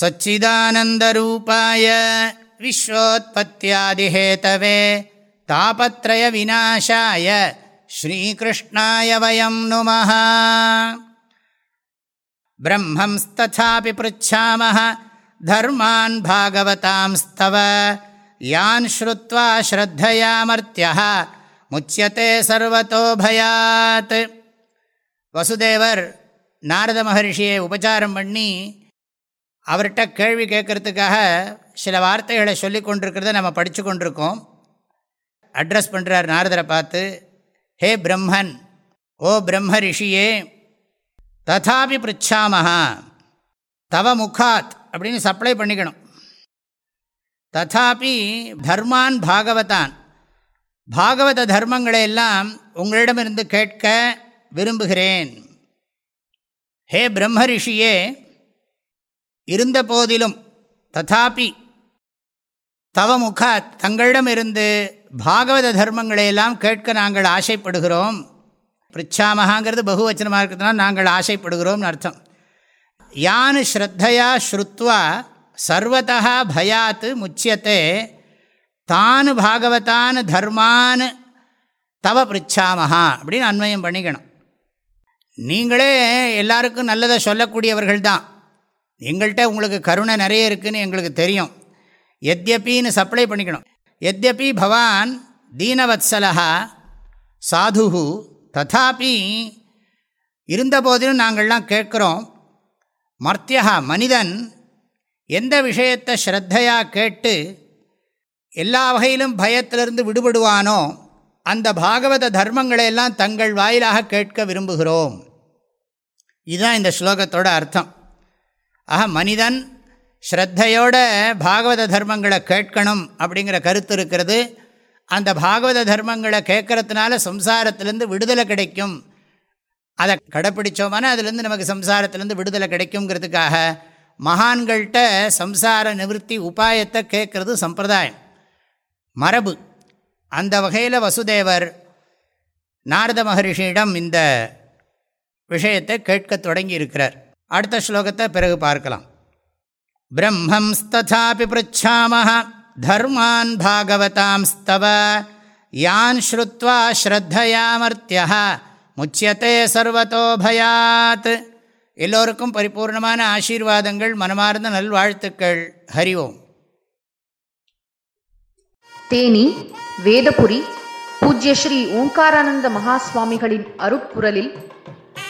सच्चिदानन्दरूपाय विश्वोत्पत्त्यादिहेतवे तापत्रयविनाशाय श्रीकृष्णाय वयं नुमः ब्रह्मंस्तथापि पृच्छामः धर्मान् भागवतांस्तव यान् श्रुत्वा श्रद्धयामर्त्यः முச்சியத்தே சர்வத்தோ பயாத் வசுதேவர் நாரத மகர்ஷியை உபச்சாரம் பண்ணி அவர்கிட்ட கேள்வி கேட்கறதுக்காக சில வார்த்தைகளை சொல்லி கொண்டிருக்கிறத நம்ம படித்து கொண்டிருக்கோம். அட்ரஸ் பண்ணுறார் நாரதரை பார்த்து ஹே பிரம்மன் ஓ பிரம்ம ரிஷியே ததாபி பிரிச்சாமஹா தவ முகாத் அப்படின்னு சப்ளை பண்ணிக்கணும். ததாபி தர்மான் பாகவதான். பாகவத தர்மங்களை எல்லாம் உங்களிடமிருந்து கேட்க விரும்புகிறேன். ஹே பிரம்ம ரிஷியே இருந்த போதிலும் ததாபி தவ முகா தங்களிடமிருந்து பாகவத தர்மங்களையெல்லாம் கேட்க நாங்கள் ஆசைப்படுகிறோம். பிரிச்சாமகாங்கிறது பகுவச்சனமாக இருக்கிறதுனால நாங்கள் ஆசைப்படுகிறோம்னு அர்த்தம். யான் ஸ்ரத்தையா ஸ்ருத்வா சர்வத்தா பயாத் முச்சியத்தை தான் பாகவதான் தர்மான் தவ பிரிச்சாமஹா அப்படின்னு அன்மயம் பண்ணிக்கணும். நீங்களே எல்லாருக்கும் நல்லதை சொல்லக்கூடியவர்கள் தான் எங்கள்கிட்ட உங்களுக்கு கருணை நிறைய இருக்குதுன்னு எங்களுக்கு தெரியும். எத்யப்பின்னு சப்ளை பண்ணிக்கணும். எத்யப்பி பவான் தீனவத்சலா சாது ததாபி இருந்தபோதிலும் நாங்கள்லாம் கேட்குறோம். மர்த்தியா மனிதன் எந்த விஷயத்தை ஸ்ரத்தையாக கேட்டு எல்லா வகையிலும் பயத்திலிருந்து விடுபடுவானோ அந்த பாகவத தர்மங்களை எல்லாம் தங்கள் வாயிலாக கேட்க விரும்புகிறோம். இதுதான் இந்த ஸ்லோகத்தோட அர்த்தம். ஆக மனிதன் ஸ்ரத்தையோட பாகவத தர்மங்களை கேட்கணும் அப்படிங்கிற கருத்து இருக்கிறது. அந்த பாகவத தர்மங்களை கேட்கறதுனால சம்சாரத்திலேருந்து விடுதலை கிடைக்கும். அதை கடைப்பிடிச்சோமான அதுலேருந்து நமக்கு சம்சாரத்திலேருந்து விடுதலை கிடைக்குங்கிறதுக்காக மகான்கள்கிட்ட சம்சார நிவர்த்தி உபாயத்தை கேட்குறது சம்பிரதாயம். மரபு. அந்த வகையில் வசுதேவர் நாரத மகரிஷியிடம் இந்த விஷயத்தை கேட்க தொடங்கி இருக்கிறார் அடுத்த ஸ்லோகத்தை பிறகு பார்க்கலாம். பிரம்மம்ஸ்தாபி பிருச்சாமஹ தர்மான் பாகவதாம்ஸ்தவ யான் ஸ்ருத்வா ஸ்ரத்தையாமர்த்தியா முச்சியத்தே சர்வத்தோபயாத் எல்லோருக்கும் பரிபூர்ணமான ஆசீர்வாதங்கள் மனமார்ந்த நல்வாழ்த்துக்கள். ஹரி ஓம். தேனி வேதபுரி பூஜ்ய ஸ்ரீ ஓங்காரானந்த மகாஸ்வாமிகளின் அருப்புரலில்